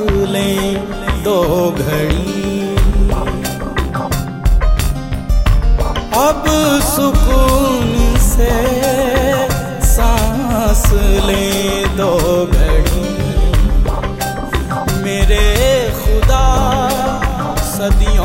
लें दो घड़ी। अब सुकून से सांस लें दो घड़ी। मेरे खुदा सदी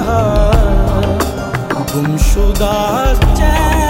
तन्हा गुमशुदा चैन